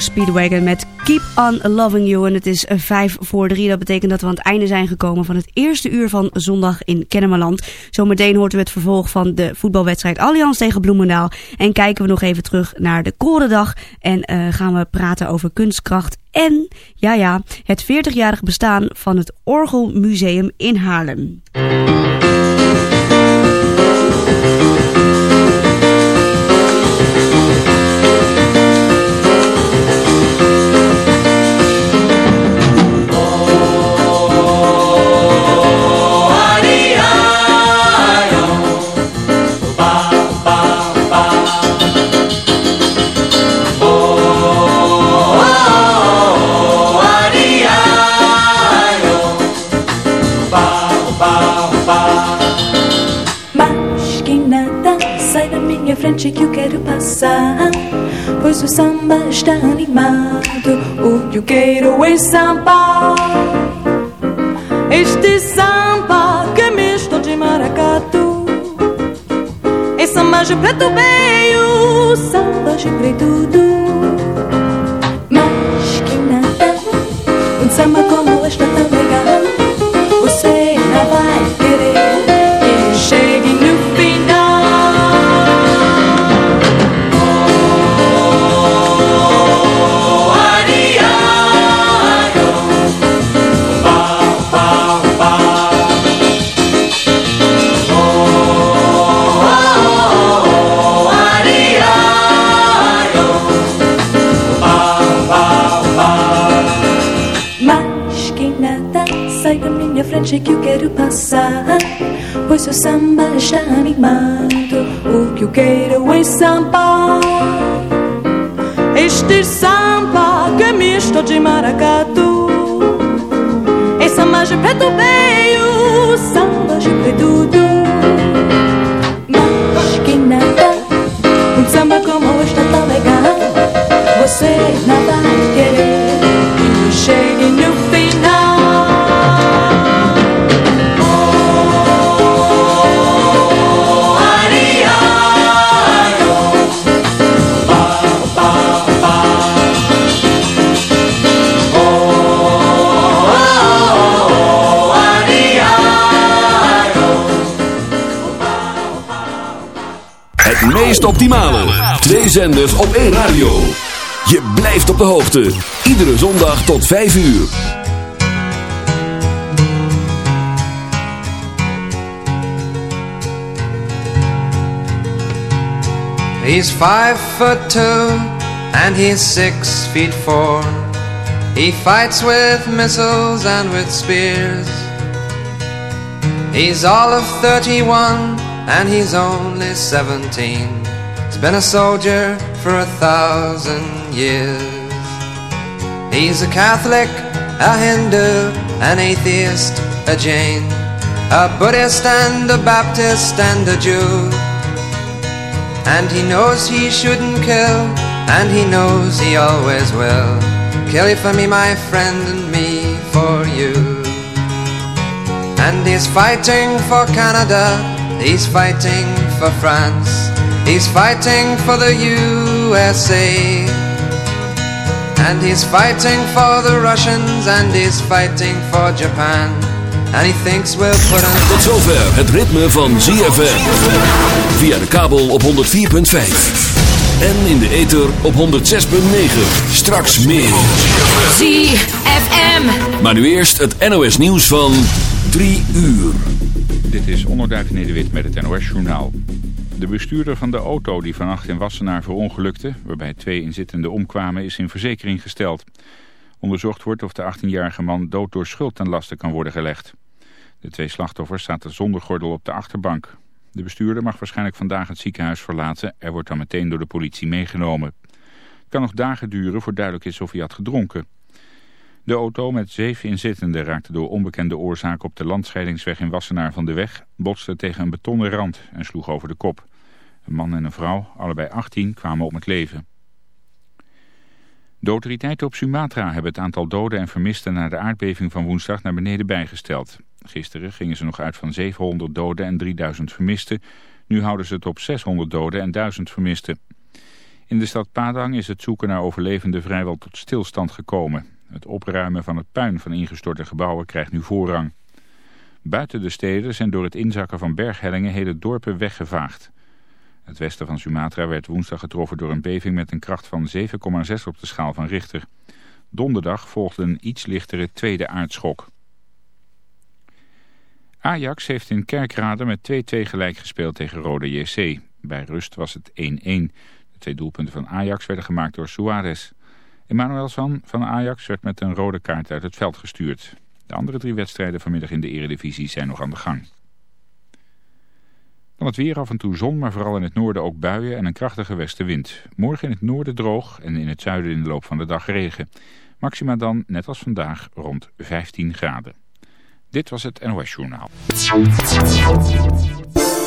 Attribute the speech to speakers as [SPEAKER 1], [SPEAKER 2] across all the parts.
[SPEAKER 1] Speedwagon met Keep On Loving You. En het is 5 voor 3. Dat betekent dat we aan het einde zijn gekomen van het eerste uur van zondag in Kennemerland. Zometeen hoort u het vervolg van de voetbalwedstrijd Allianz tegen Bloemendaal. En kijken we nog even terug naar de Korendag. En uh, gaan we praten over kunstkracht en, ja ja, het 40-jarig bestaan van het Orgelmuseum in Haarlem.
[SPEAKER 2] Frente que eu quero passar. Pois o samba está animado, o que eu quero é samba. Este samba que é misto de maracatu. É samba de preto veio, samba de preto do. Mas que nada, um samba como este
[SPEAKER 3] zenders op één radio. Je blijft op de hoogte. Iedere zondag tot 5 uur.
[SPEAKER 4] He's five foot two and he's six feet four. He fights with missiles and with spears. He's all of 31 and he's only 17. Been a soldier for a thousand years. He's a Catholic, a Hindu, an atheist, a Jain, a Buddhist and a Baptist and a Jew. And he knows he shouldn't kill, and he knows he always will. Kill you for me, my friend, and me for you. And he's fighting for Canada, he's fighting for France. He's fighting for the USA. And he's fighting for the Russians and he's fighting for Japan. And he thinks we'll put him...
[SPEAKER 3] Tot zover het ritme van ZFM. Via de kabel op 104.5. En in de ether op 106.9. Straks meer.
[SPEAKER 5] ZFM.
[SPEAKER 3] Maar nu eerst het NOS nieuws van 3 uur.
[SPEAKER 6] Dit is Onderduif Nederwit met het NOS journaal. De bestuurder van de auto die vannacht in Wassenaar verongelukte, waarbij twee inzittenden omkwamen, is in verzekering gesteld. Onderzocht wordt of de 18-jarige man dood door schuld ten laste kan worden gelegd. De twee slachtoffers zaten zonder gordel op de achterbank. De bestuurder mag waarschijnlijk vandaag het ziekenhuis verlaten. Er wordt dan meteen door de politie meegenomen. Het kan nog dagen duren voor duidelijk is of hij had gedronken. De auto met zeven inzittenden raakte door onbekende oorzaak op de landscheidingsweg in Wassenaar van de weg, botste tegen een betonnen rand en sloeg over de kop. Een man en een vrouw, allebei 18, kwamen om het leven. De autoriteiten op Sumatra hebben het aantal doden en vermisten na de aardbeving van woensdag naar beneden bijgesteld. Gisteren gingen ze nog uit van 700 doden en 3000 vermisten. Nu houden ze het op 600 doden en 1000 vermisten. In de stad Padang is het zoeken naar overlevenden vrijwel tot stilstand gekomen. Het opruimen van het puin van ingestorte gebouwen krijgt nu voorrang. Buiten de steden zijn door het inzakken van berghellingen hele dorpen weggevaagd. Het westen van Sumatra werd woensdag getroffen door een beving met een kracht van 7,6 op de schaal van Richter. Donderdag volgde een iets lichtere tweede aardschok. Ajax heeft in Kerkrade met 2-2 gelijk gespeeld tegen Rode JC. Bij rust was het 1-1. De twee doelpunten van Ajax werden gemaakt door Suarez. Emmanuelsson van Ajax werd met een rode kaart uit het veld gestuurd. De andere drie wedstrijden vanmiddag in de eredivisie zijn nog aan de gang. Dan het weer af en toe zon, maar vooral in het noorden ook buien en een krachtige westenwind. Morgen in het noorden droog en in het zuiden in de loop van de dag regen. Maxima dan, net als vandaag, rond 15 graden. Dit was het NOS Journaal.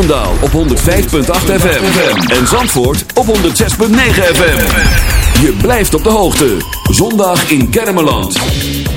[SPEAKER 3] Bloemendaal op 105.8 FM. En Zandvoort op 106.9 FM. Je blijft op de hoogte. Zondag in Kermeland.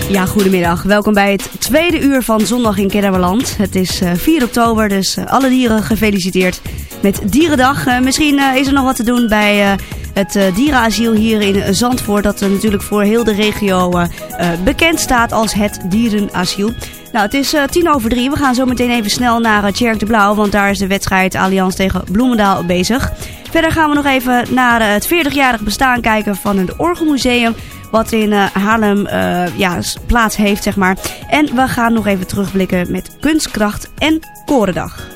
[SPEAKER 1] Ja, goedemiddag. Welkom bij het tweede uur van Zondag in Kennemerland. Het is eh, 4 oktober, dus eh, alle dieren gefeliciteerd met Dierendag. Eh, misschien eh, is er nog wat te doen bij eh, het eh, dierenasiel hier in Zandvoort. Dat natuurlijk voor heel de regio eh, eh, bekend staat als het dierenasiel. Nou, het is eh, tien over drie. We gaan zo meteen even snel naar uh, Tjerk de Blauw, want daar is de wedstrijd Allianz tegen Bloemendaal bezig. Verder gaan we nog even naar eh, het 40-jarig bestaan kijken van het Orgelmuseum wat in eh, Haarlem eh, ja, plaats heeft, zeg maar. En we gaan nog even terugblikken met kunstkracht en korendag.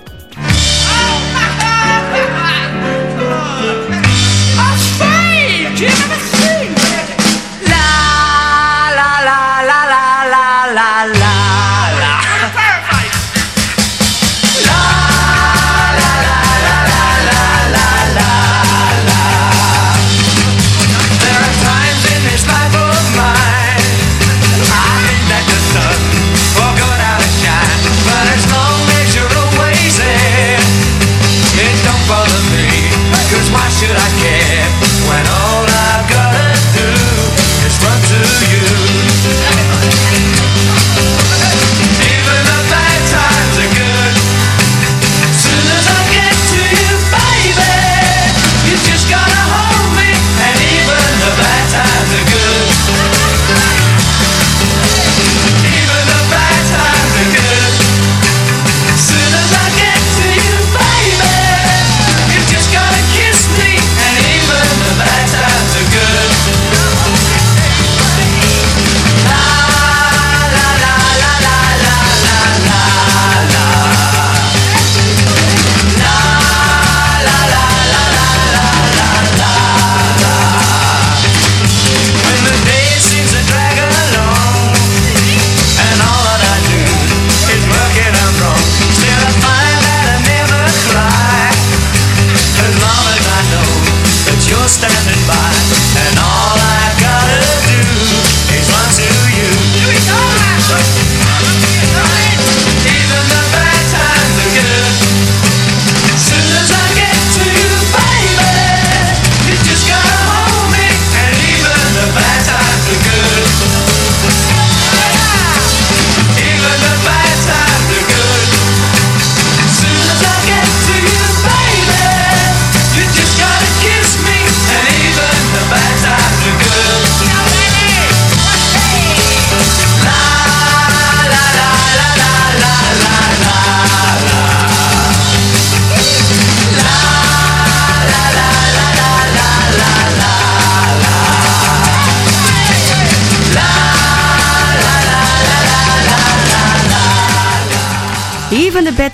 [SPEAKER 7] There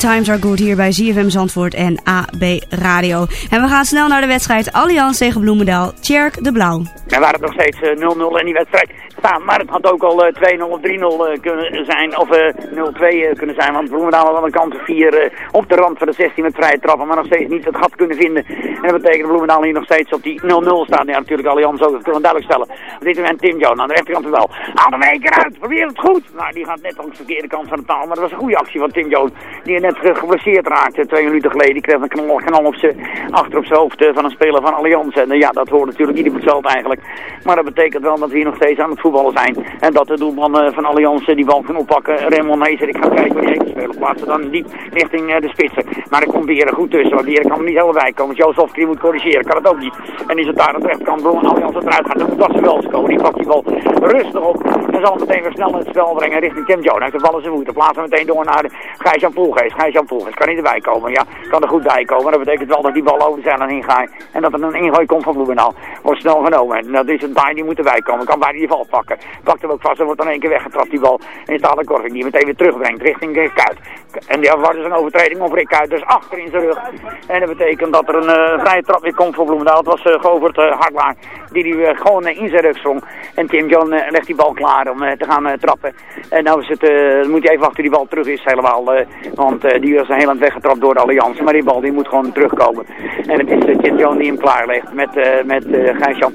[SPEAKER 7] times are good
[SPEAKER 1] hier bij ZFM Zandvoort en AB Radio. En we gaan snel naar de wedstrijd Allianz tegen Bloemendaal. Tjerk de Blauw.
[SPEAKER 8] En waar het nog steeds eh, 0-0 in die wedstrijd staan. Maar het had ook al eh, 2-0 of 3-0 eh, kunnen zijn. Of eh, 0-2 eh, kunnen zijn. Want Bloemendaal had aan de kant 4 op de rand van de 16 met vrije trappen. Maar nog steeds niet het gat kunnen vinden. En dat betekent dat Bloemendaal hier nog steeds op die 0-0 staat. Ja, natuurlijk Allianz ook. Dat kunnen we duidelijk stellen. Op dit moment Tim Jones aan de rechterkant wel. Haal één keer uit. Probeer het goed. Nou, die gaat net langs de verkeerde kant van de taal. Maar dat was een goede actie van Tim Jones. Die net ge- geblesseerd raakte twee minuten geleden. Die kreeg een knal, knal op zijn, achter op zijn hoofd eh, van een speler van Allianz. En eh, ja, dat hoort natuurlijk ieder veld eigenlijk. Maar dat betekent wel dat we hier nog steeds aan het voetballen zijn. En dat de doelman eh, van Allianz eh, die bal kan oppakken. Raymond Neeser, ik ga kijken waar die heen spelen. Plaatsen dan diep richting eh, de spitsen. Maar er komt weer goed tussen. Want hier kan er niet helemaal bij komen. Jozef moet corrigeren. Kan het ook niet. En is het daar aan de rechterkant Bloemen Allianz eruit gaat. Dan moet dat ze wel komen. Die pakt die bal rustig op. Dan zal meteen weer snel het spel brengen richting Tim Jones. De bal in zijn voeten. Plaatsen meteen door naar Gijs-Jan Poelgeest. Gijs-Jan Poelgeest kan niet erbij komen. Ja, kan er goed bij komen. Dat betekent wel dat die bal over de zijlijn heen gaat. En dat er een ingooi komt van Bloemendaal. Wordt snel genomen. Dat is een baai die moet erbij komen. Kan bijna die bal pakken. Pakt hem ook vast en wordt dan één keer weggetrapt die bal. En is de Korving die meteen weer terugbrengt richting Rick Kuit. En die wordt dus een overtreding op Rick Kuit. Dus achter in zijn rug. En dat betekent dat er een eh, vrije trap weer komt voor Bloemendaal. Het was uh, Govert uh, die die uh, gewoon in zijn rug sprong. En Tim John legt die bal klaar om te gaan trappen. En nou is het, moet hij even wachten die bal terug is helemaal. want die was heel aan weggetrapt door de Alliantie. Maar die bal die moet gewoon terugkomen. En het is Tim John die hem klaar legt met, met Gijs-Jan.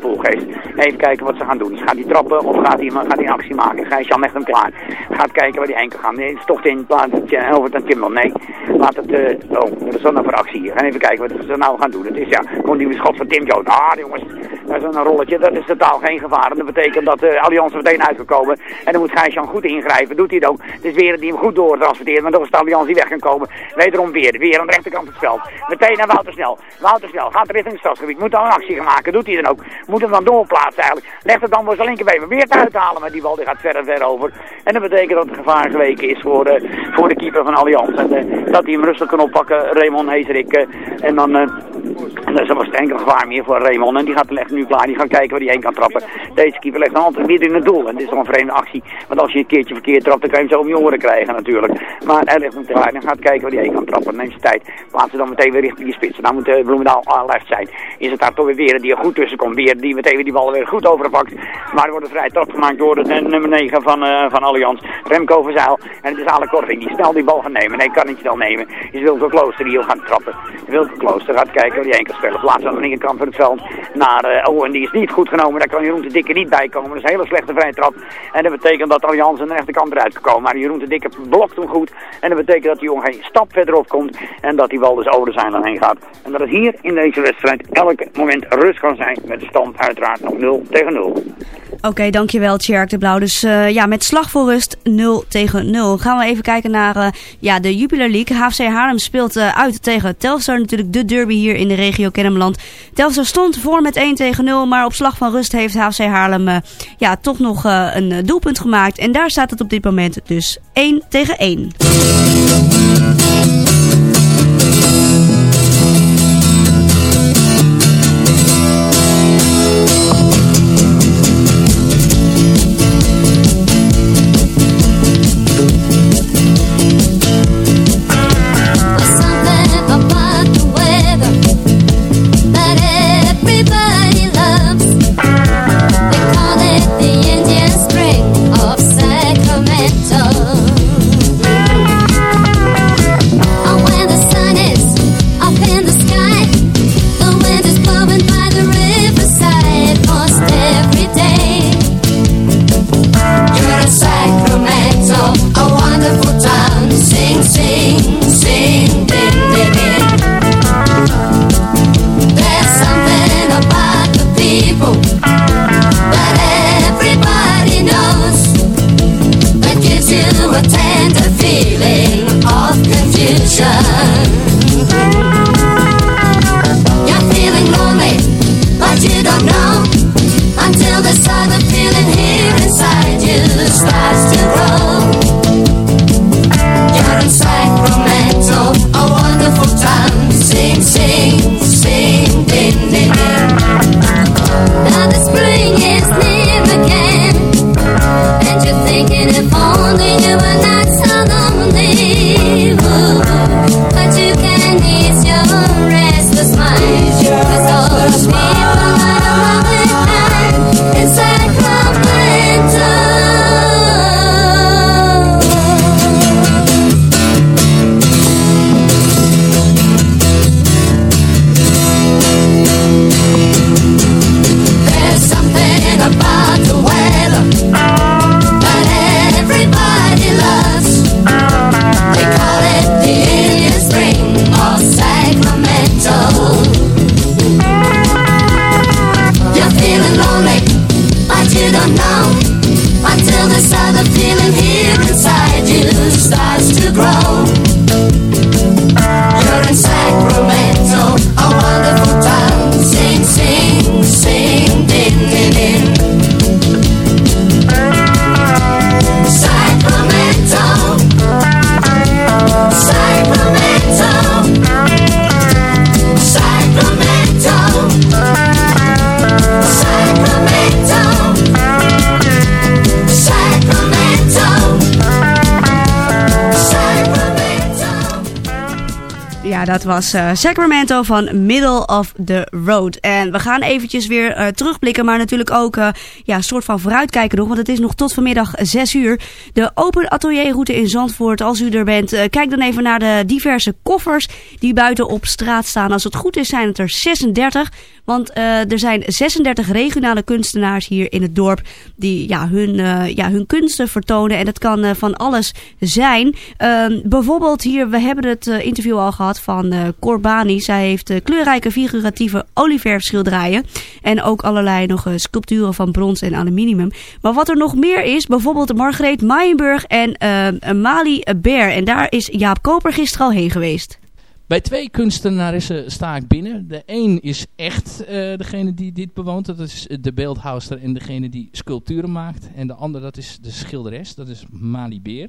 [SPEAKER 8] Even kijken wat ze gaan doen. Gaat hij trappen of gaat hij, gaat hij actie maken? Gijs-Jan legt hem klaar. Gaat kijken waar die enkel gaat. Nee, stopt in plaats over het Tim Nee, laat het... oh, dat is dan een voor actie hier. En even kijken wat ze nou gaan doen. Het is ja, gewoon die schot van Tim Jones. Ah, jongens, dat is een rolletje. Dat is totaal geen gevaar. En dat betekent dat de Allianz meteen uitgekomen. En dan moet Gijsjan goed ingrijpen. Doet hij het ook. Het is weer die hem goed doortransporteert. Maar dan is de Allianz die weg kan komen. Wederom weer. Weer aan de rechterkant van het veld. Meteen naar Wouter Snel. Wouter Snel gaat richting het stadsgebied. Moet dan een actie gaan maken. Doet hij dan ook. Moet hem dan doorplaatsen eigenlijk. Legt het dan voor zijn linkerbeen. Weer te uithalen. Maar die bal die gaat verder ver over. En dat betekent dat het gevaar geweken is voor, uh, voor de keeper van Allianz. En uh, dat hij hem rustig kan oppakken. Raymond Heeserik. Uh, en dan... Dat was enkel gevaar meer voor Raymond. En die gaat leggen nu klaar. Die gaan kijken waar hij heen kan trappen. Deze keeper legt een hand midden in het doel. En dit is toch een vreemde actie. Want als je een keertje verkeerd trapt, dan kan je hem zo om je oren krijgen natuurlijk. Maar hij legt hem klaar en gaat kijken waar hij heen kan trappen. Neemt tijd. Plaatsen dan meteen weer richting die spits. Dan moet Bloemendaal left zijn. Is het daar toch weer weer die er goed tussen komt. Weer die meteen die bal weer goed overpakt. Maar er wordt een vrij trap gemaakt door de nummer 9 van, uh, van Allianz. Remco Verzeil. En het is Ale Korting die snel die bal gaat nemen. Nee, kan niet snel nemen. Is Wilco Klooster die wil gaan trappen. Wilco Klooster gaat kijken heen kan spelen. Plaats aan de linkerkant van het veld naar... Uh, oh, en die is niet goed genomen. Daar kan Jeroen de Dikke niet bij komen. Dat is een hele slechte vrije trap. En dat betekent dat Allianz aan de rechterkant eruit kan komen. Maar Jeroen de Dikke blokt hem goed. En dat betekent dat die jongen geen stap verderop komt. En dat die bal dus over de zijlijn heen gaat. En dat het hier in deze wedstrijd elk moment rust kan zijn. Met de stand uiteraard nog 0 tegen 0.
[SPEAKER 9] Oké, dankjewel Tjerk de Blauw. Dus uh, ja, met slag voor rust 0 tegen 0. Gaan we even kijken naar uh, ja, de Jupiler League. HFC Haarlem speelt uh, uit tegen Telstar. Natuurlijk de derby hier in de regio Kennemerland. Telstar stond voor met 1 tegen 0. Maar op slag van rust heeft HFC Haarlem ja, toch nog een doelpunt gemaakt. En daar staat het op dit moment dus 1 tegen 1.
[SPEAKER 1] Dat was uh, Sacramento van Middle of the Road. En we gaan eventjes weer uh, terugblikken, maar natuurlijk ook uh, ja, soort van vooruitkijken nog. Want het is nog tot vanmiddag 6 uur. De Open Atelierroute in Zandvoort. Als u er bent, kijk dan even naar de diverse koffers die buiten op straat staan. Als het goed is, zijn het er 36. Want uh, er zijn 36 regionale kunstenaars hier in het dorp die ja, hun, uh, ja, hun kunsten vertonen. En dat kan uh, van alles zijn. Ehm, bijvoorbeeld hier, we hebben het interview al gehad van Corbani. Zij heeft kleurrijke figuratieve olieverfschilderijen. En ook allerlei nog sculpturen van brons en aluminium. Maar wat er nog meer is, bijvoorbeeld Margreet Maaienburg en Mali Bear. En daar is Jaap Koper gisteren al heen geweest.
[SPEAKER 10] Bij twee kunstenarissen sta ik binnen. De een is echt uh, degene die dit bewoont. Dat is de beeldhouster en degene die sculpturen maakt. En de andere dat is de schilderes. Dat is Mali Beer.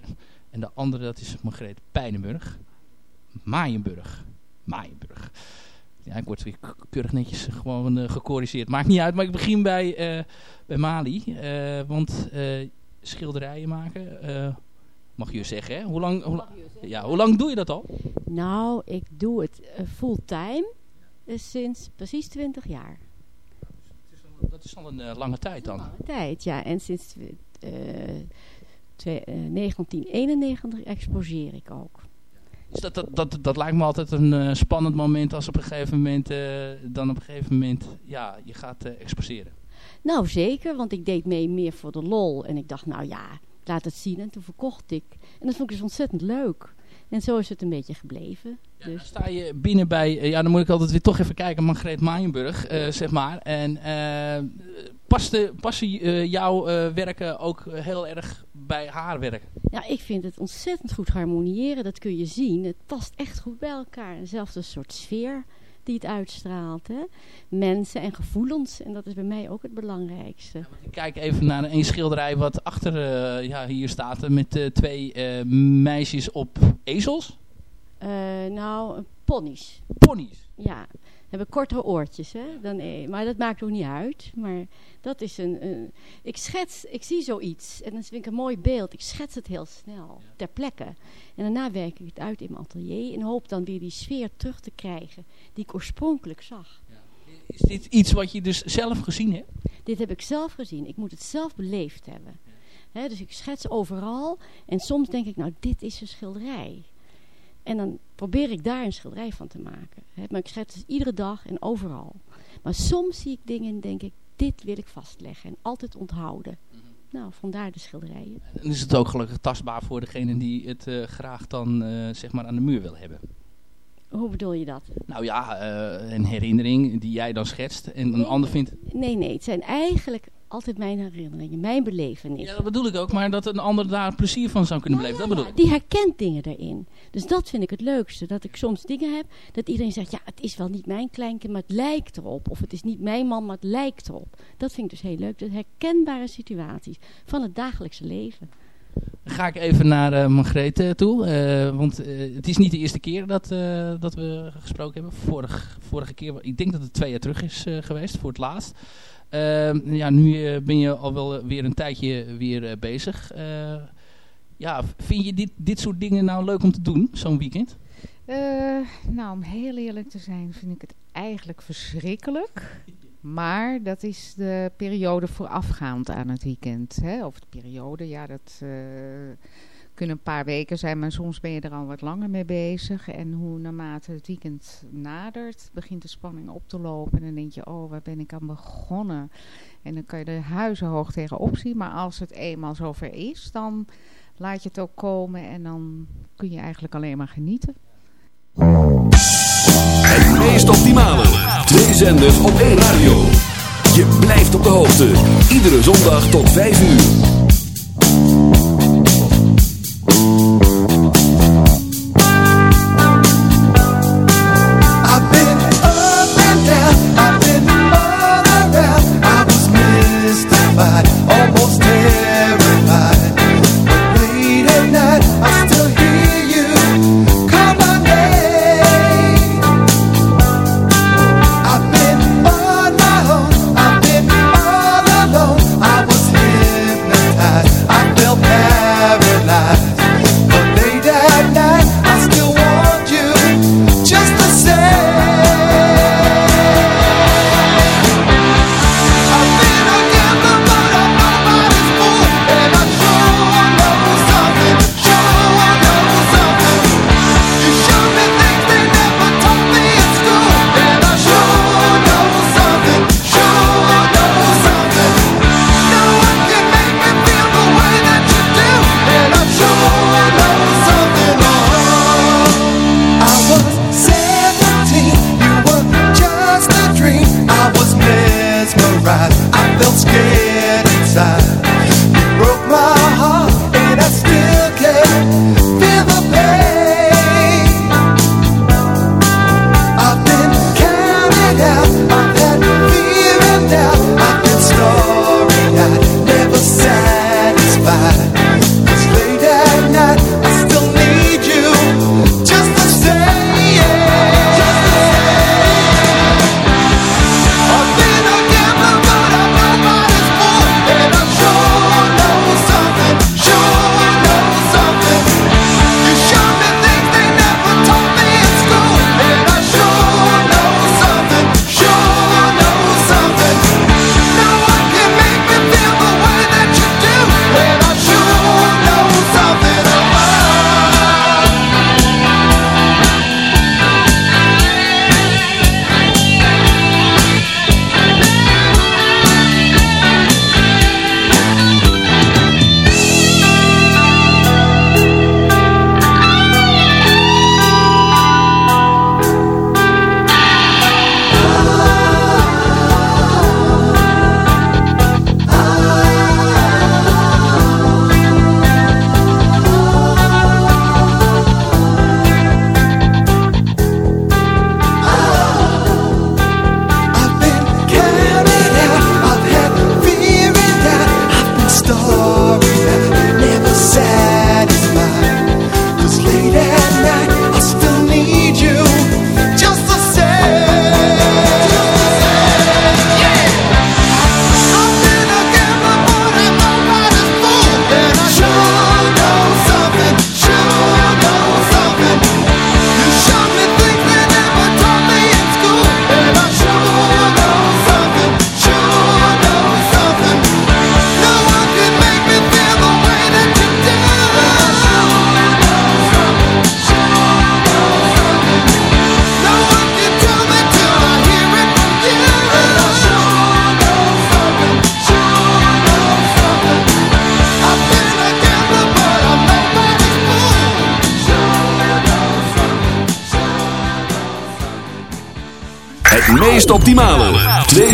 [SPEAKER 10] En de andere dat is Margreet Pijnenburg. Maaienburg. Maaienburg. Ja, ik word weer keurig netjes gewoon uh, gecorrigeerd. Maakt niet uit, maar ik begin bij, uh, bij Mali. want schilderijen maken mag je zeggen. Hè? Hoe, lang, hoe, ja, hoe lang doe je dat al?
[SPEAKER 11] Nou, ik doe het uh, fulltime dus sinds precies 20 jaar.
[SPEAKER 10] Dat is al een uh, lange tijd dan?
[SPEAKER 11] Lange tijd, ja. En sinds uh, twee, 1991 exposeer ik ook.
[SPEAKER 10] Dus dat, dat, dat, dat lijkt me altijd een spannend moment als op een gegeven moment, dan op een gegeven moment, ja, je gaat exposeren.
[SPEAKER 11] Nou, zeker, want ik deed mee meer voor de lol. En ik dacht, nou ja, laat het zien. En toen verkocht ik. En dat vond ik dus ontzettend leuk. En zo is het een beetje gebleven.
[SPEAKER 10] Ja, dus. sta je binnen bij, eh, ja dan moet ik altijd weer toch even kijken, Margreet Maaienburg, uh, zeg maar. En uh, paste, passen uh, jouw werken ook heel erg bij haar werk?
[SPEAKER 11] Ja, ik vind het ontzettend goed harmoniëren, dat kun je zien. Het past echt goed bij elkaar. Zelfs soort sfeer die het uitstraalt. Hè? Mensen en gevoelens. En dat is bij mij ook het belangrijkste. Ja,
[SPEAKER 10] ik kijk even naar een schilderij wat achter uh, ja, hier staat. Met uh, twee uh, meisjes op ezels.
[SPEAKER 11] nou, ponies.
[SPEAKER 10] Ponies?
[SPEAKER 11] Ja hebben korte oortjes, hè? Dan, eh, maar dat maakt ook niet uit. Maar dat is een, een, Ik schets, ik zie zoiets en dan vind ik een mooi beeld. Ik schets het heel snel, ter plekke. En daarna werk ik het uit in mijn atelier en hoop dan weer die sfeer terug te krijgen die ik oorspronkelijk zag.
[SPEAKER 10] Is dit iets wat je dus zelf gezien hebt?
[SPEAKER 11] Dit heb ik zelf gezien. Ik moet het zelf beleefd hebben. Dus ik schets overal en soms denk ik, nou dit is een schilderij. En dan probeer ik daar een schilderij van te maken. maar ik schets dus iedere dag en overal. Maar soms zie ik dingen en denk ik, dit wil ik vastleggen en altijd onthouden. Mhm. Nou, vandaar de schilderijen.
[SPEAKER 10] En is het ook gelukkig tastbaar voor degene die het uh, graag dan uh, zeg maar aan de muur wil hebben?
[SPEAKER 11] Hoe bedoel je dat?
[SPEAKER 10] Nou ja, uh, een herinnering die jij dan schetst en een ander vindt...
[SPEAKER 11] Nee, nee, het zijn eigenlijk altijd mijn herinneringen, mijn belevenis.
[SPEAKER 10] Ja, dat bedoel ik ook, maar dat een ander daar plezier van zou kunnen beleven, dat bedoel ik.
[SPEAKER 11] Die herkent dingen erin. Dus dat vind ik het leukste, dat ik soms dingen heb, dat iedereen zegt, ja, het is wel niet mijn kleinkind, maar het lijkt erop. Of het is niet mijn man, maar het lijkt erop. Dat vind ik dus heel leuk, de herkenbare situaties van het dagelijkse leven.
[SPEAKER 10] Dan ga ik even naar uh, toe. Uh, want uh, het is niet de eerste keer dat, dat we gesproken hebben. Vorig, vorige keer, ik denk dat het twee jaar terug is geweest, voor het laatst. Ehm, ja, nu ben je al wel weer een tijdje weer bezig. ja, vind je dit, dit soort dingen nou leuk om te doen, zo'n weekend?
[SPEAKER 12] nou, om heel eerlijk te zijn vind ik het eigenlijk verschrikkelijk. Maar dat is de periode voorafgaand aan het weekend. Hè? Of de periode, ja, dat uh, kunnen een paar weken zijn, maar soms ben je er al wat langer mee bezig. En hoe naarmate het weekend nadert, begint de spanning op te lopen. En dan denk je, oh, waar ben ik aan begonnen? En dan kan je de huizen hoog tegenop zien. Maar als het eenmaal zover is, dan laat je het ook komen en dan kun je eigenlijk alleen maar genieten.
[SPEAKER 3] Het meest optimale. Twee zenders op één radio. Je blijft op de hoogte. Iedere zondag tot 5 uur.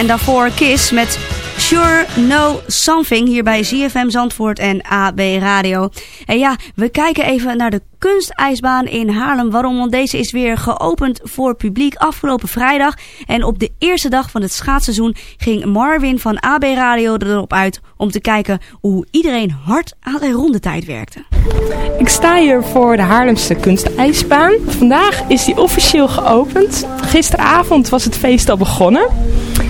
[SPEAKER 1] En daarvoor Kiss met Sure Know Something hier bij ZFM Zandvoort en AB Radio. En ja, we kijken even naar de kunstijsbaan in Haarlem. Waarom? Want deze is weer geopend voor publiek afgelopen vrijdag. En op de eerste dag van het schaatsseizoen ging Marvin van AB Radio erop uit... om te kijken hoe iedereen hard aan de rondetijd werkte.
[SPEAKER 13] Ik sta hier voor de Haarlemse kunstijsbaan. Vandaag is die officieel geopend. Gisteravond was het feest al begonnen...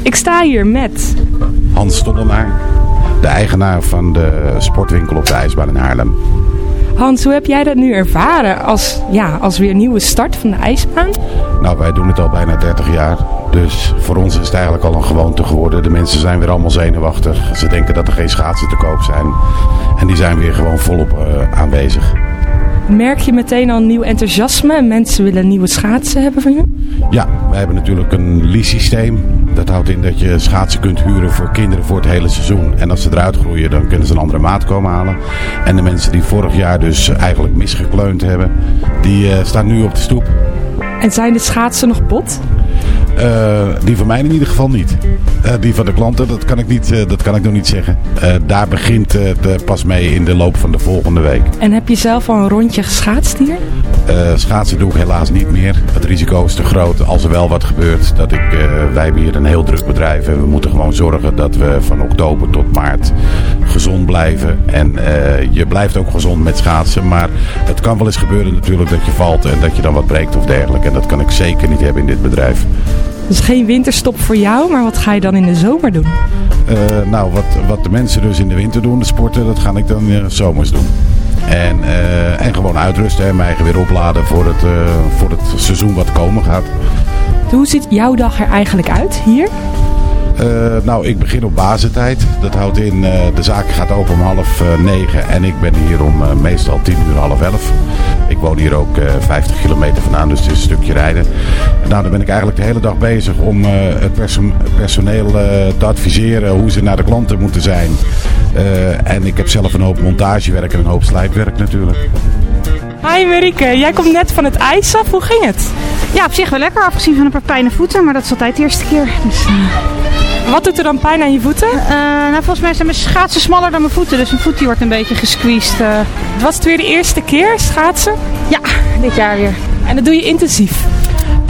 [SPEAKER 13] Ik sta hier met...
[SPEAKER 14] Hans Stollenaar, de eigenaar van de sportwinkel op de IJsbaan in Haarlem.
[SPEAKER 13] Hans, hoe heb jij dat nu ervaren als, ja, als weer nieuwe start van de ijsbaan?
[SPEAKER 14] Nou, wij doen het al bijna 30 jaar. Dus voor ons is het eigenlijk al een gewoonte geworden. De mensen zijn weer allemaal zenuwachtig. Ze denken dat er geen schaatsen te koop zijn. En die zijn weer gewoon volop eh, aanwezig.
[SPEAKER 13] Merk je meteen al nieuw enthousiasme en mensen willen nieuwe schaatsen hebben van je?
[SPEAKER 14] Ja, wij hebben natuurlijk een lease-systeem. Dat houdt in dat je schaatsen kunt huren voor kinderen voor het hele seizoen. En als ze eruit groeien, dan kunnen ze een andere maat komen halen. En de mensen die vorig jaar dus eigenlijk misgekleund hebben, die uh, staan nu op de stoep.
[SPEAKER 13] En zijn de schaatsen nog bot?
[SPEAKER 14] Uh, die van mij in ieder geval niet. Uh, die van de klanten, dat kan ik, niet, uh, dat kan ik nog niet zeggen. daar begint het pas mee in de loop van de volgende week.
[SPEAKER 13] En heb je zelf al een rondje geschaatst hier?
[SPEAKER 14] schaatsen doe ik helaas niet meer. Het risico is te groot als er wel wat gebeurt. Dat ik, wij hebben hier een heel druk bedrijf en we moeten gewoon zorgen dat we van oktober tot maart gezond blijven. En je blijft ook gezond met schaatsen. Maar het kan wel eens gebeuren natuurlijk dat je valt en dat je dan wat breekt of dergelijke. En dat kan ik zeker niet hebben in dit bedrijf.
[SPEAKER 13] Dus geen winterstop voor jou, maar wat ga je dan in de zomer doen?
[SPEAKER 14] Uh, nou, wat, wat de mensen dus in de winter doen, de sporten, dat ga ik dan uh, zomers doen. En, uh, en gewoon uitrusten en mij eigen weer opladen voor het, voor het seizoen wat komen gaat.
[SPEAKER 13] Hoe ziet jouw dag er eigenlijk uit hier?
[SPEAKER 14] Uh, nou, ik begin op basentijd. Dat houdt in, uh, de zaak gaat open om half uh, negen en ik ben hier om meestal tien uur, half elf. Ik woon hier ook 50 kilometer vandaan, dus het is een stukje rijden. Nou, dan ben ik eigenlijk de hele dag bezig om het perso personeel te adviseren hoe ze naar de klanten moeten zijn. en ik heb zelf een hoop montagewerk en een hoop slijpwerk natuurlijk.
[SPEAKER 13] Hi Marike, jij komt net van het ijs af. Hoe ging het?
[SPEAKER 15] Ja, op zich wel lekker. Afgezien van een paar pijne voeten, maar dat is altijd de eerste keer. Dus,
[SPEAKER 13] Wat doet er dan pijn aan je voeten?
[SPEAKER 15] Uh, nou, volgens mij zijn mijn schaatsen smaller dan mijn voeten. Dus mijn voet die wordt een beetje gesqueezed. Uh.
[SPEAKER 13] Was het weer de eerste keer schaatsen?
[SPEAKER 15] Ja, dit jaar weer.
[SPEAKER 13] En dat doe je intensief?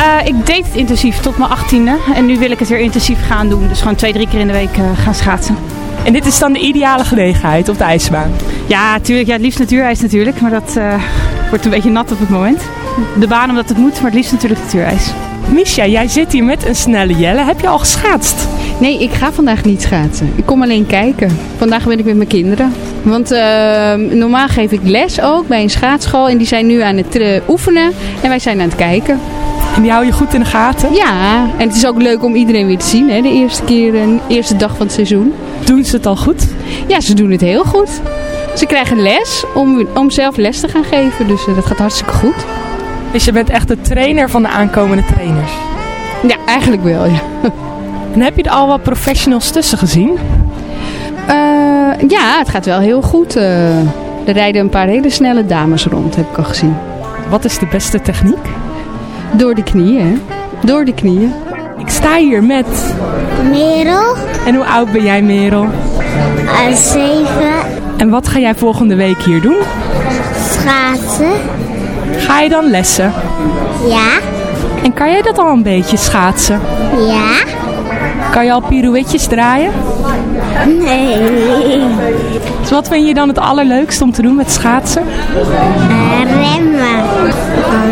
[SPEAKER 15] Uh, ik deed het intensief tot mijn achttiende. En nu wil ik het weer intensief gaan doen. Dus gewoon twee, drie keer in de week gaan schaatsen.
[SPEAKER 13] En dit is dan de ideale gelegenheid op de ijsbaan?
[SPEAKER 15] Ja, natuurlijk. Ja, het liefst natuurijs natuurlijk. Maar dat wordt een beetje nat op het moment. De baan omdat het moet, maar het liefst natuurlijk natuurijs.
[SPEAKER 13] Misha, jij zit hier met een snelle Jelle. Heb je al geschaatst?
[SPEAKER 16] Nee, ik ga vandaag niet schaatsen. Ik kom alleen kijken. Vandaag ben ik met mijn kinderen. Want uh, normaal geef ik les ook bij een schaatsschool. En die zijn nu aan het uh, oefenen. En wij zijn aan het kijken.
[SPEAKER 13] En die hou je goed in de gaten?
[SPEAKER 16] Ja, en het is ook leuk om iedereen weer te zien. Hè? De eerste keer, de eerste dag van het seizoen.
[SPEAKER 13] Doen ze het al goed?
[SPEAKER 16] Ja, ze doen het heel goed. Ze krijgen les om, om zelf les te gaan geven. Dus uh, dat gaat hartstikke goed.
[SPEAKER 13] Dus je bent echt de trainer van de aankomende trainers?
[SPEAKER 16] Ja, eigenlijk wel, ja.
[SPEAKER 13] En heb je er al wat professionals tussen gezien?
[SPEAKER 16] Uh, ja, het gaat wel heel goed. Uh, er rijden een paar hele snelle dames rond, heb ik al gezien.
[SPEAKER 13] Wat is de beste techniek?
[SPEAKER 16] Door de knieën, hè? Door de knieën.
[SPEAKER 13] Ik sta hier met...
[SPEAKER 17] Merel.
[SPEAKER 13] En hoe oud ben jij, Merel?
[SPEAKER 17] Uh, zeven.
[SPEAKER 13] En wat ga jij volgende week hier doen?
[SPEAKER 17] Schaatsen.
[SPEAKER 13] Ga je dan lessen?
[SPEAKER 17] Ja.
[SPEAKER 13] En kan jij dat al een beetje schaatsen?
[SPEAKER 17] Ja.
[SPEAKER 13] Kan je al pirouetjes draaien?
[SPEAKER 17] Nee.
[SPEAKER 13] Dus wat vind je dan het allerleukst om te doen met schaatsen?
[SPEAKER 17] Uh, remmen.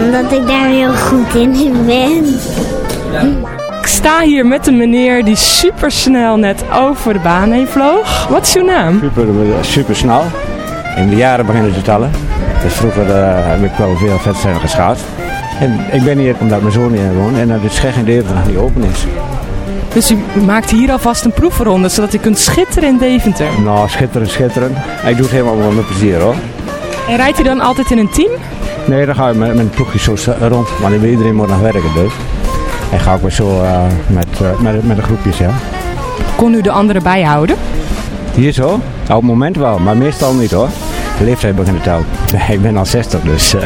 [SPEAKER 17] Omdat ik daar heel goed in ben.
[SPEAKER 13] Ik sta hier met een meneer die super snel net over de baan heen vloog. Wat is uw naam?
[SPEAKER 18] Super, super snel. In de jaren beginnen te tellen. Dus vroeger uh, heb ik wel veel wedstrijden geschaatst. En ik ben hier omdat mijn zoon hier woont en dat het Scheggenderen nog niet open is.
[SPEAKER 13] Dus u maakt hier alvast een proefronde, zodat u kunt schitteren in Deventer?
[SPEAKER 18] Nou, schitteren, schitteren. Ik doe het helemaal met plezier hoor.
[SPEAKER 13] En rijdt u dan altijd in een team?
[SPEAKER 18] Nee, dan ga ik met mijn ploegje zo rond. Maar iedereen moet nog werken dus. En ga ik weer zo uh, met, uh, met, met de groepjes, ja.
[SPEAKER 13] Kon u de anderen bijhouden?
[SPEAKER 18] Hier zo? Op het moment wel, maar meestal niet hoor. De leeftijd begint te tellen. Ik ben al 60 dus... Uh.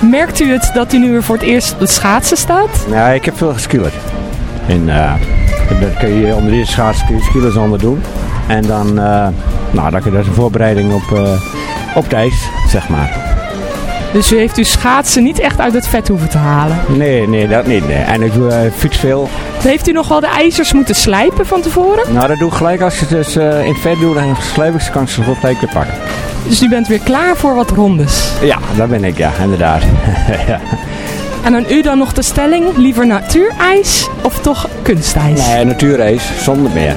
[SPEAKER 13] Merkt u het dat u nu weer voor het eerst op het schaatsen staat?
[SPEAKER 18] Ja, ik heb veel geskillerd. En uh, dan kun je onder kun je skillers onder doen. En dan, uh, nou, dat is een voorbereiding op, uh, op ijs, zeg maar.
[SPEAKER 13] Dus u heeft uw schaatsen niet echt uit het vet hoeven te halen?
[SPEAKER 18] Nee, nee, dat niet. Nee. En ik doe, fiets veel.
[SPEAKER 13] Heeft u nog wel de ijzers moeten slijpen van tevoren?
[SPEAKER 18] Nou, dat doe ik gelijk als je het dus in het vet doet. Dan slijp ik ze, kan ik ze gelijk weer pakken.
[SPEAKER 13] Dus u bent weer klaar voor wat rondes?
[SPEAKER 18] Ja, daar ben ik, ja, inderdaad. ja.
[SPEAKER 13] En aan u dan nog de stelling, liever natuurijs of toch kunstijs?
[SPEAKER 18] Nee, natuurijs, zonder meer.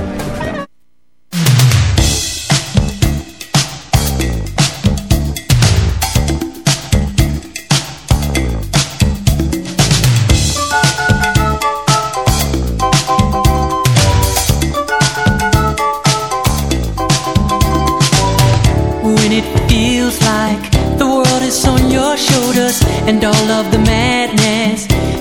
[SPEAKER 2] and all of the man.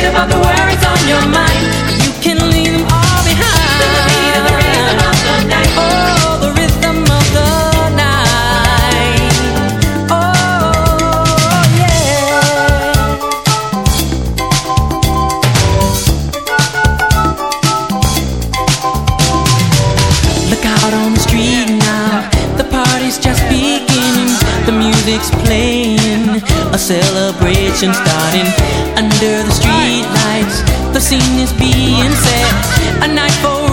[SPEAKER 2] the worries on your mind. You can leave them all behind. The rhythm of the night. Oh, the rhythm of the night. Oh, yeah. Look out on the street now, the party's just beginning. The music's playing, a celebration starting scene is being set, a night for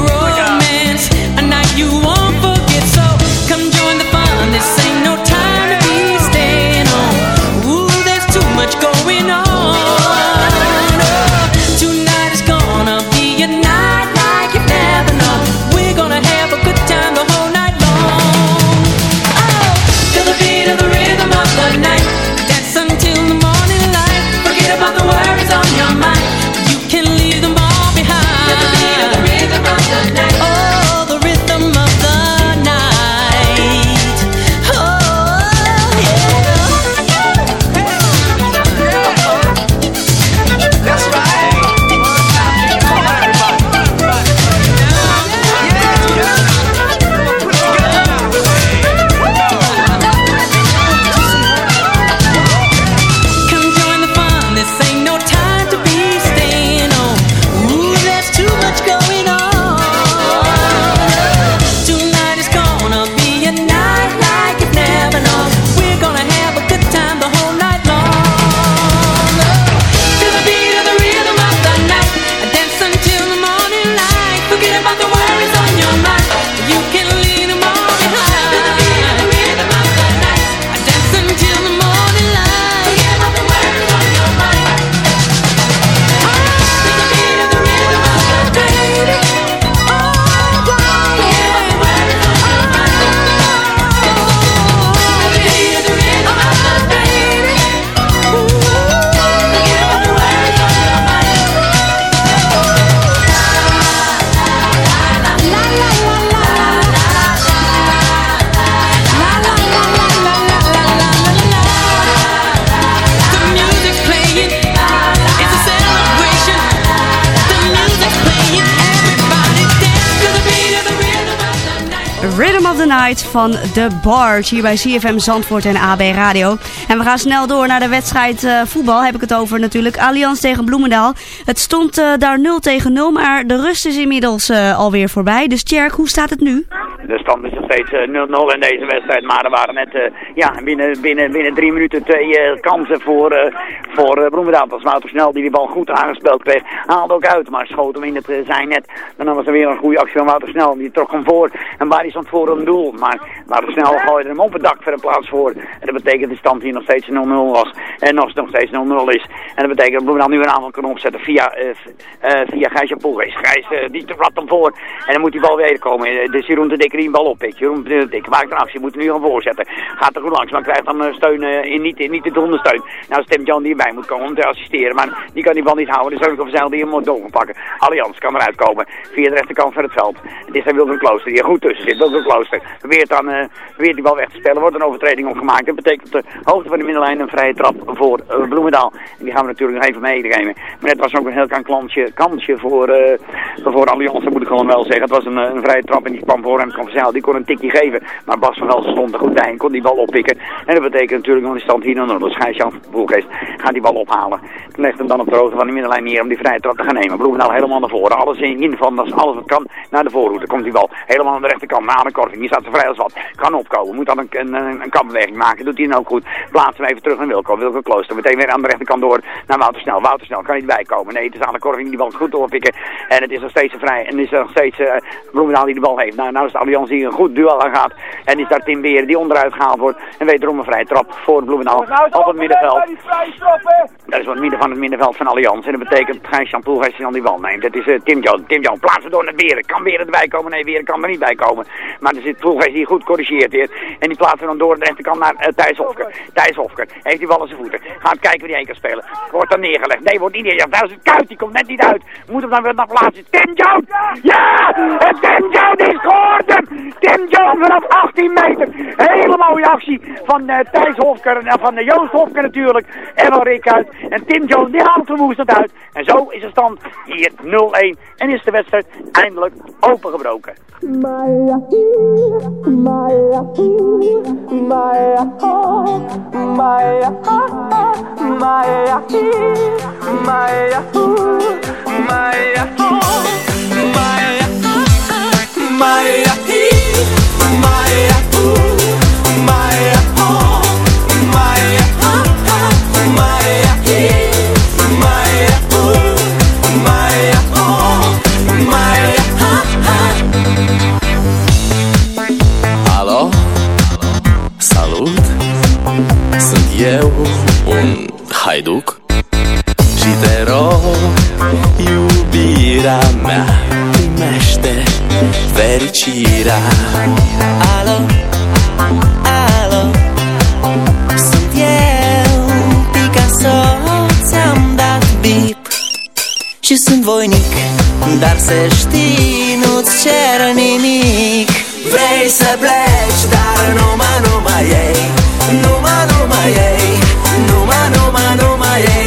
[SPEAKER 1] Van The Barge hier bij CFM Zandvoort en AB Radio. En we gaan snel door naar de wedstrijd eh, voetbal. Heb ik het over natuurlijk. Allianz tegen Bloemendaal. Het stond eh, daar 0 tegen 0, maar de rust is inmiddels eh, alweer voorbij. Dus Tjerk, hoe staat het nu?
[SPEAKER 8] De stand is nog steeds eh, 0-0 in deze wedstrijd. Maar er waren net eh, ja, binnen, binnen, binnen drie minuten twee eh, kansen voor, eh voor uh, Bloemendaal. Dat was Snel die die bal goed aangespeeld kreeg. Haalde ook uit, maar schoot hem in het uh, zijnet. En dan was er weer een goede actie van Wouter Snel. Die trok hem voor. En Barry stond voor een doel. Maar Wouter Snel gooide hem op het dak voor een plaats voor. En dat betekent de stand hier nog steeds 0-0 was. En nog, steeds 0-0 is. En dat betekent dat Bloemendaal nu een aanval kan opzetten via, uh, uh, via Gijs Poelgeest. Gijs uh, die trapt hem voor. En dan moet die bal weer komen. Uh, dus Jeroen de Dikker die bal oppikt. Jeroen de Dikker maakt een actie. Moet nu gaan voorzetten. Gaat er goed langs. Maar krijgt dan uh, steun uh, in, niet, niet de ondersteun. Nou stemt Jan die erbij moet komen om te assisteren. Maar die kan die bal niet houden. Dus ook Zeil die hem moet doorpakken. Allianz kan eruit komen. Via de rechterkant van het veld. Het is dan Wilson Klooster die er goed tussen zit. Wilson Klooster probeert dan probeert die bal weg te spelen. Wordt een overtreding opgemaakt. Dat betekent op de hoogte van de middenlijn een vrije trap voor Bloemendaal. En die gaan we natuurlijk nog even meegeven. Maar het was ook een heel klein kansje, kansje voor, voor Allianz. Dat moet ik gewoon wel zeggen. Het was een, een vrije trap en die kwam voor hem. Die kon een tikje geven. Maar Bas van Velsen stond er goed bij en kon die bal oppikken. En dat betekent natuurlijk nog de stand hier nog. Dus Gijs-Jan Boelgeest gaat die bal ophalen. Legt hem dan op de hoogte van de middenlijn neer om die vrije trap te gaan nemen. Bloemendaal helemaal naar voren. Alles in, in van, is alles wat kan, naar de voorhoede. Komt die bal helemaal aan de rechterkant. Maar Arne Korving, die staat er vrij als wat. Kan opkomen, moet dan een, een, een, een kampbeweging maken. Doet hij dan ook goed. Plaatsen we even terug naar Wilco. Wilco Klooster. Meteen weer aan de rechterkant door naar Wouter Snel. Wouter Snel kan niet bijkomen. Nee, het is Arne Korving die de bal goed doorpikken. En het is nog steeds vrij. En is er nog steeds uh, die de bal heeft. Nou, nou is de Allianz die een goed duel aan gaat. En is daar Tim Beer die onderuit gehaald wordt. En wederom een vrije trap voor Bloemendaal op het middenveld. Dat is wat midden van het middenveld van Allianz. En dat betekent Gijs Champoel hij dan die bal neemt. Het is uh, Tim Jones. Tim Jones plaatsen door naar Beren. Kan Beren erbij komen? Nee, Beren kan er niet bij komen. Maar er zit Poelgeest die goed corrigeert weer. En die plaatsen dan door de rechterkant naar uh, Thijs Hofker. Thijs Hofker heeft die bal aan zijn voeten. Gaat kijken wie die één kan spelen. Wordt dan neergelegd. Nee, wordt niet neergelegd. Daar is het kuit. Die komt net niet uit. Moet hem dan weer naar plaatsen. Tim Jones! Ja! En Tim Jones is geworden! Tim Jones vanaf 18 meter. Hele mooie actie van uh, Thijs Hofker. En van uh, Joost Hofker natuurlijk. En van Rick uit. En Tim Jones die haalt verwoestend uit. En zo is de stand hier 0-1. En is de wedstrijd eindelijk opengebroken.
[SPEAKER 19] Maya, Maya, Maya,
[SPEAKER 20] eu, un haiduc? Și te rog, iubirea mea Primește fericirea Alo? Alo? Sunt eu, Picasso Ți-am dat bip Și sunt voinic Dar să știi, nu-ți cer nimic Vrei să pleci, dar numai, numai ei Numai, numai ei Numai, numai, numai ei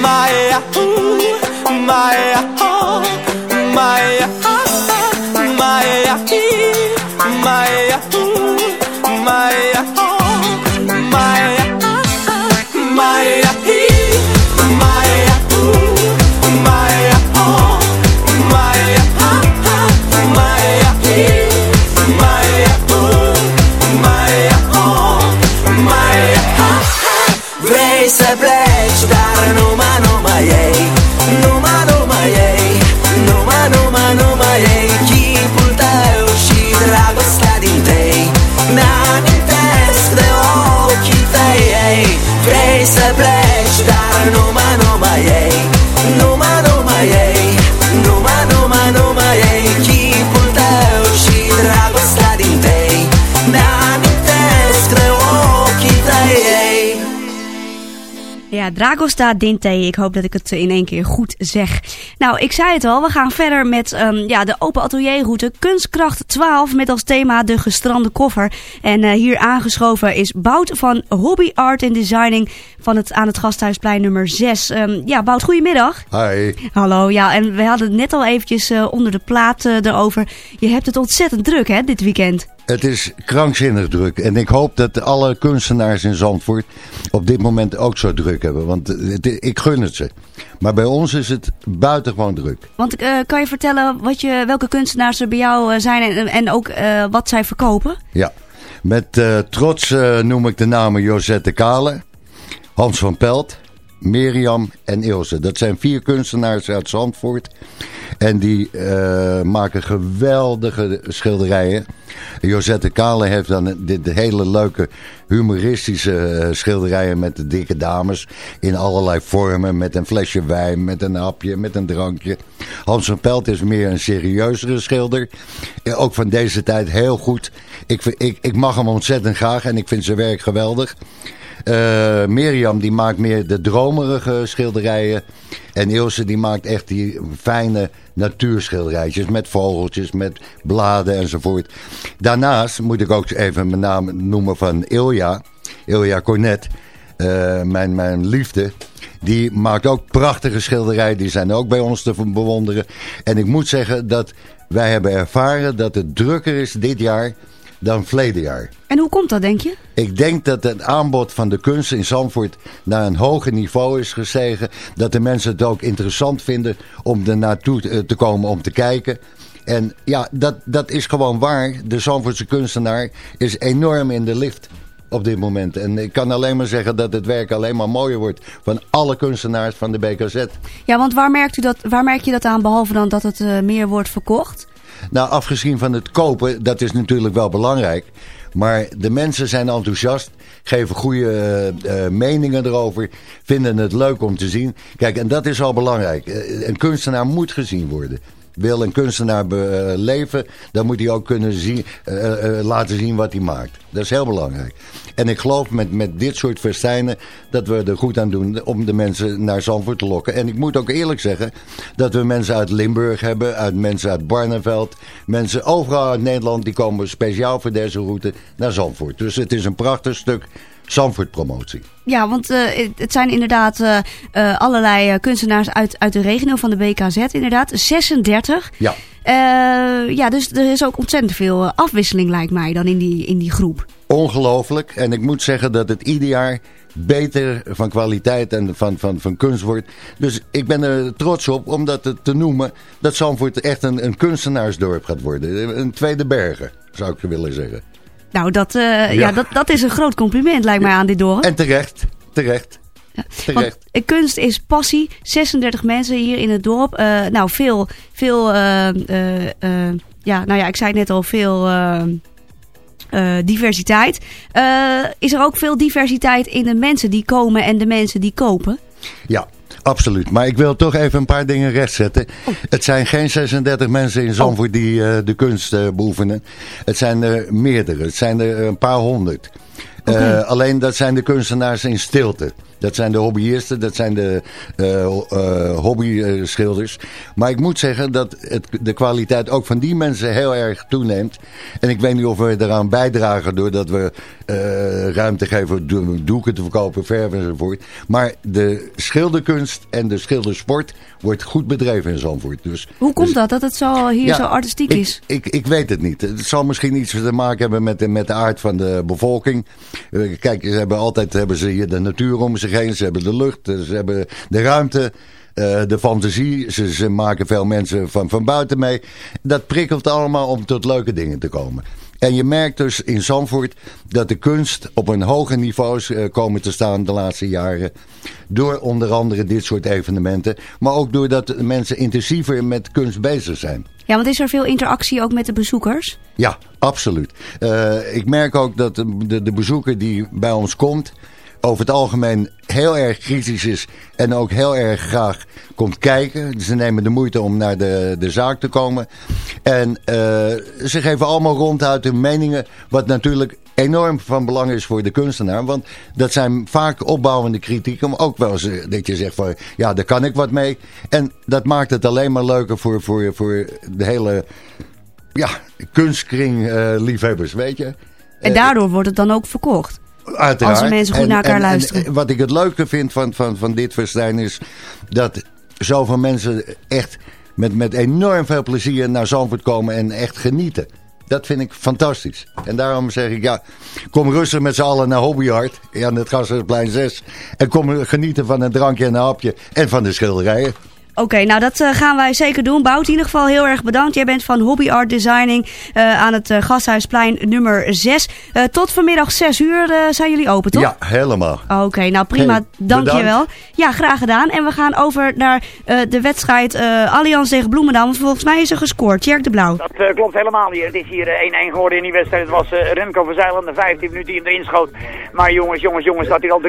[SPEAKER 1] Maia. Dragosta Dinte. Ik hoop dat ik het in één keer goed zeg. Nou, ik zei het al. We gaan verder met um, ja, de open atelierroute Kunstkracht 12 met als thema de gestrande koffer. En uh, hier aangeschoven is Bout van Hobby Art and Designing van het, aan het Gasthuisplein nummer 6. Um, ja, Bout, goedemiddag.
[SPEAKER 21] Hi.
[SPEAKER 1] Hallo, ja, en we hadden het net al eventjes uh, onder de plaat uh, erover. Je hebt het ontzettend druk, hè, dit weekend.
[SPEAKER 22] Het is krankzinnig druk. En ik hoop dat alle kunstenaars in Zandvoort op dit moment ook zo druk hebben. Want het- ik gun het ze. Maar bij ons is het buitengewoon druk.
[SPEAKER 1] Want eh, kan je vertellen wat je, welke kunstenaars er bij jou eh, zijn en, en ook eh, wat zij verkopen?
[SPEAKER 22] Ja. Met trots noem ik de namen Josette Kale, Hans van Pelt, Mirjam en Ilse. Dat zijn vier kunstenaars uit Zandvoort. En die maken geweldige schilderijen. Josette Kale heeft dan dit hele leuke humoristische eh, schilderijen met de dikke dames. In allerlei vormen. Met een flesje wijn, met een hapje, met een drankje. Hans van Pelt is meer een serieuzere schilder. Eh, Ook van deze tijd heel goed. Ik, ik, ik mag hem ontzettend graag en ik vind zijn werk geweldig. Eh Mirjam die maakt meer de dromerige schilderijen. En Ilse die maakt echt die fijne natuurschilderijtjes met vogeltjes, met bladen enzovoort. Daarnaast moet ik ook even mijn naam noemen van Ilja, Ilja Cornet, eh, mijn, mijn liefde. Die maakt ook prachtige schilderijen, die zijn ook bij ons te bewonderen. En ik moet zeggen dat wij hebben ervaren dat het drukker is dit jaar dan verleden jaar.
[SPEAKER 1] En hoe komt dat, denk je?
[SPEAKER 22] Ik denk dat het aanbod van de kunst in Zandvoort naar een hoger niveau is gestegen. Dat de mensen het ook interessant vinden om er naartoe te- te komen om te kijken. En ja, dat, dat is gewoon waar. De Zandvoortse kunstenaar is enorm in de lift op dit moment. En ik kan alleen maar zeggen dat het werk alleen maar mooier wordt van alle kunstenaars van de BKZ.
[SPEAKER 1] Ja, want waar, merkt u dat, waar merk je dat aan, behalve dan dat het eh, meer wordt verkocht?
[SPEAKER 22] Nou, afgezien van het kopen, dat is natuurlijk wel belangrijk. Maar de mensen zijn enthousiast, geven goede eh, eh, meningen erover, vinden het leuk om te zien. Kijk, en dat is al belangrijk. Eh, Een kunstenaar moet gezien worden. Wil een kunstenaar be- eh, leven, dan moet hij ook kunnen zien, eh, eh, laten zien wat hij maakt. Dat is heel belangrijk. En ik geloof met, met dit soort festijnen dat we er goed aan doen om de mensen naar Zandvoort te lokken. En ik moet ook eerlijk zeggen dat we mensen uit Limburg hebben, uit mensen uit Barneveld. Mensen overal uit Nederland die komen speciaal voor deze route naar Zandvoort. Dus het is een prachtig stuk Zandvoort promotie.
[SPEAKER 1] Ja, want eh, het- zijn inderdaad eh, eh, allerlei kunstenaars uit, uit de regio van de BKZ, inderdaad. 36.
[SPEAKER 22] Ja.
[SPEAKER 1] Ja, dus er is ook ontzettend veel afwisseling, lijkt mij, dan in die, in die groep.
[SPEAKER 22] Ongelooflijk. En ik moet zeggen dat het ieder jaar beter van kwaliteit en van, van, van kunst wordt. Dus ik ben er trots op om dat te- te noemen. Dat Zandvoort echt een, een kunstenaarsdorp gaat worden. Een tweede bergen, zou ik willen zeggen.
[SPEAKER 1] Nou, dat, eh, ja.
[SPEAKER 22] Ja.
[SPEAKER 1] dat, dat is een groot compliment, lijkt mij, aan dit dorp.
[SPEAKER 22] En terecht, terecht.
[SPEAKER 1] Want eh, kunst is passie. 36 mensen hier in het dorp. Eh, nou, veel, veel ja, nou ja, ik zei het net al, veel diversiteit. Is er ook veel diversiteit in de mensen die komen en de mensen die kopen?
[SPEAKER 22] Ja, absoluut. Maar ik wil toch even een paar dingen rechtzetten. Het zijn geen 36 mensen in Zandvoort die eh, de kunst eh, beoefenen. Het zijn er meerdere. Het zijn er een paar honderd. Eh, alleen dat zijn de kunstenaars in stilte. Dat zijn de hobbyisten, dat zijn de eh eh, hobby-schilders. Maar ik moet zeggen dat het, de kwaliteit ook van die mensen heel erg toeneemt. En ik weet niet of we eraan bijdragen doordat we eh, ruimte geven do- doeken te verkopen, verven enzovoort. Maar de schilderkunst en de schildersport wordt goed bedreven in Zandvoort. Dus,
[SPEAKER 1] Hoe komt dat, dat het zo, hier
[SPEAKER 22] Ja,
[SPEAKER 1] zo artistiek
[SPEAKER 22] ik,
[SPEAKER 1] is?
[SPEAKER 22] Ik, ik weet het niet. Het zal misschien iets te maken hebben met de, met de aard van de bevolking. Kijk, ze hebben altijd hebben ze hier de natuur om zich heen. Ze hebben de lucht, eh, ze hebben de ruimte. eh, de fantasie, ze, ze maken veel mensen van, van buiten mee. Dat prikkelt allemaal om tot leuke dingen te komen. En je merkt dus in Zandvoort dat de kunst op een hoger niveau is eh, komen te staan de laatste jaren. Door onder andere dit soort evenementen. Maar ook doordat de mensen intensiever met kunst bezig zijn.
[SPEAKER 1] Ja, want is er veel interactie ook met de bezoekers?
[SPEAKER 22] Ja, absoluut. Ik merk ook dat de, de, de bezoeker die bij ons komt... over het algemeen heel erg kritisch is... en ook heel erg graag komt kijken. Ze nemen de moeite om naar de, de zaak te komen. En eh, ze geven allemaal ronduit hun meningen... wat natuurlijk enorm van belang is voor de kunstenaar. Want dat zijn vaak opbouwende kritieken. Maar ook wel eens eh, dat je zegt van... ja, daar kan ik wat mee. En dat maakt het alleen maar leuker voor, voor, voor de hele ja, kunstkring eh, liefhebbers, weet je.
[SPEAKER 1] En daardoor wordt het dan ook verkocht.
[SPEAKER 22] Uiteraard.
[SPEAKER 1] Als de mensen goed
[SPEAKER 22] En-
[SPEAKER 1] naar elkaar
[SPEAKER 22] en- en
[SPEAKER 1] luisteren.
[SPEAKER 22] wat ik het leuke vind van, van, van dit festijn is dat zoveel mensen echt met, met enorm veel plezier naar Zandvoort komen en echt genieten. Dat vind ik fantastisch. En daarom zeg ik, ja, kom rustig met z'n allen naar Hobbyhart. Ja, het Gasthuisplein 6. En kom genieten van een drankje en een hapje. En van de schilderijen.
[SPEAKER 1] Oké, nou dat eh, gaan wij zeker doen. Bout, in ieder geval heel erg bedankt. Jij bent van Hobby Art Designing eh, aan het eh, Gasthuisplein nummer 6. Eh, tot vanmiddag 6 uur eh, zijn jullie open, toch?
[SPEAKER 22] Ja, helemaal.
[SPEAKER 1] Oké, nou prima.
[SPEAKER 22] Hey,
[SPEAKER 1] Dankjewel. Ja, graag gedaan. En we gaan over naar eh, de wedstrijd eh Allianz tegen Bloemendaal. Want volgens mij is er gescoord. Tjerk de Blauw.
[SPEAKER 8] Dat klopt helemaal hier. Het is hier eh, 1-1 geworden in die wedstrijd. Het was eh, Remco Verzeilen de 15 minuten die hem erin schoot. Maar jongens, jongens, jongens, dat hier al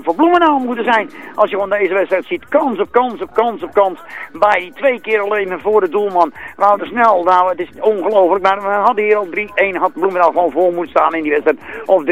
[SPEAKER 8] 3-4-1 voor Bloemendaal moeten zijn. Als je gewoon deze wedstrijd ziet. Kans op kans op kans op kans. Bij twee keer alleen voor de doelman. Wouter Snel, nou het is ongelooflijk. Maar we hadden hier al 3-1. Had Bloemendaal gewoon voor moeten staan in die wedstrijd. Of 3-0.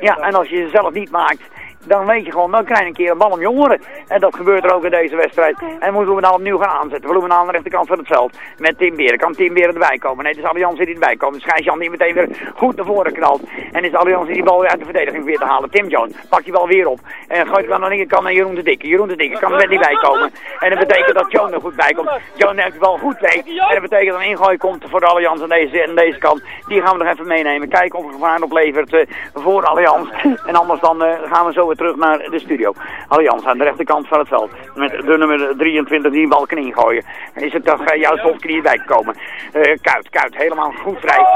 [SPEAKER 8] Ja, en als je ze zelf niet maakt dan weet je gewoon, dan krijg je een keer een bal om jongeren. En dat gebeurt er ook in deze wedstrijd. En moeten we dan opnieuw gaan aanzetten. We moeten aan de rechterkant van het veld. Met Tim Beren. Kan Tim Beren erbij komen? Nee, is Allianz die erbij komt. Dus Gijs-Jan die meteen weer goed naar voren knalt. En is Allianz die die bal weer uit de verdediging weer te halen. Tim Jones pakt die bal weer op. En gooit hem aan de linkerkant naar Jeroen de Dikke. Jeroen de Dikke kan er net niet bij komen. En dat betekent dat Joan er goed bij komt. Joan heeft de bal goed mee. En dat betekent dat een ingooi komt voor de Allianz aan deze, aan deze kant. Die gaan we nog even meenemen. Kijken of er gevaar oplevert eh, voor Allianz. En anders dan eh, gaan we zo terug naar de studio. Allianz aan de rechterkant van het veld. Met de nummer 23 die bal kan ingooien. Is het toch uh, juist bij komen. Eh, Kuit, Kuit, helemaal goed vrij.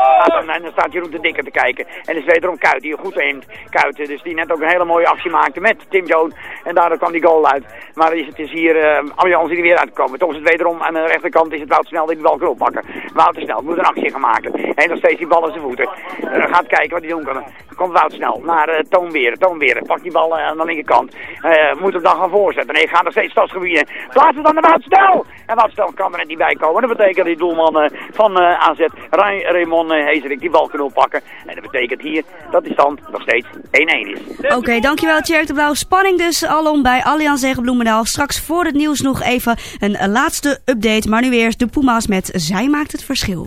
[SPEAKER 8] En dan staat Jeroen de Dikke te kijken. En is wederom Kuit die goed in. Kuit, eh, dus die net ook een hele mooie actie maakte met Tim Jones. En daardoor kwam die goal uit. Maar is het is hier uh, Allianz die er weer uitkomen. Toch is het wederom aan de rechterkant is het Wouter Snel die de bal kan oppakken. Wouter Snel moet een actie gaan maken. En nog steeds die bal aan zijn voeten. Gaat kijken wat hij doen kan. Komt Wouter Snel naar uh, Toon Beren. Toon Beren pakt die bal aan de linkerkant. Uh, moet hem dan gaan voorzetten. Nee, gaat nog steeds stadsgebieden. Plaats het dan naar Wout Snel. En Wout Snel kan er niet bij komen. Dat betekent dat die doelman uh, van AZ, Ray Raymond Hezerik, die bal kan oppakken. En dat betekent hier dat die stand nog steeds 1-1 is.
[SPEAKER 1] Oké, dankjewel Tjerk de Blauw. Spanning dus alom bij Allianz tegen Bloemendaal. Straks voor het nieuws nog even een laatste update. Maar nu eerst de Puma's met Zij maakt het verschil.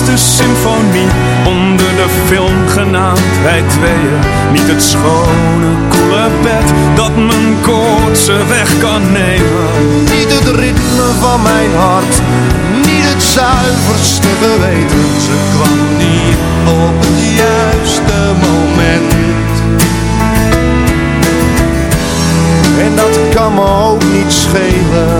[SPEAKER 21] mooiste symfonie onder de film genaamd wij tweeën. Niet het schone, koele bed dat mijn koortse weg kan nemen.
[SPEAKER 23] Niet het ritme van mijn hart, niet het zuiverste geweten. Ze kwam niet op het juiste moment. En dat kan me ook niet schelen.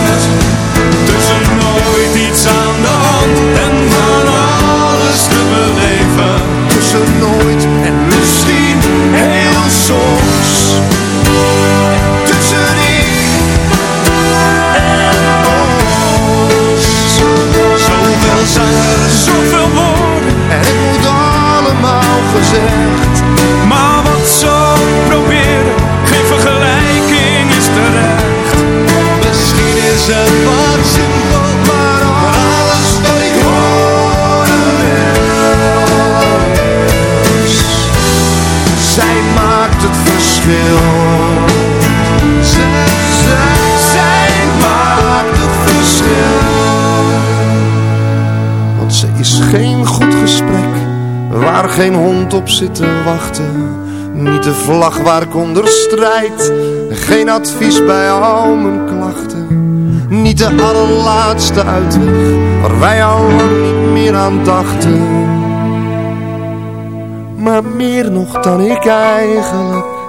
[SPEAKER 21] en misschien heel soms. Tussen ik en ons. Zoveel zangen, zoveel
[SPEAKER 23] woorden het moet allemaal gezegd. Maar wat zo proberen, geen vergelijking is terecht. Misschien is het geen goed gesprek waar geen hond op zit te wachten. Niet de vlag waar ik onder strijd, geen advies bij al mijn klachten. Niet de allerlaatste uitweg, waar wij al niet meer aan dachten. Maar meer nog dan ik eigenlijk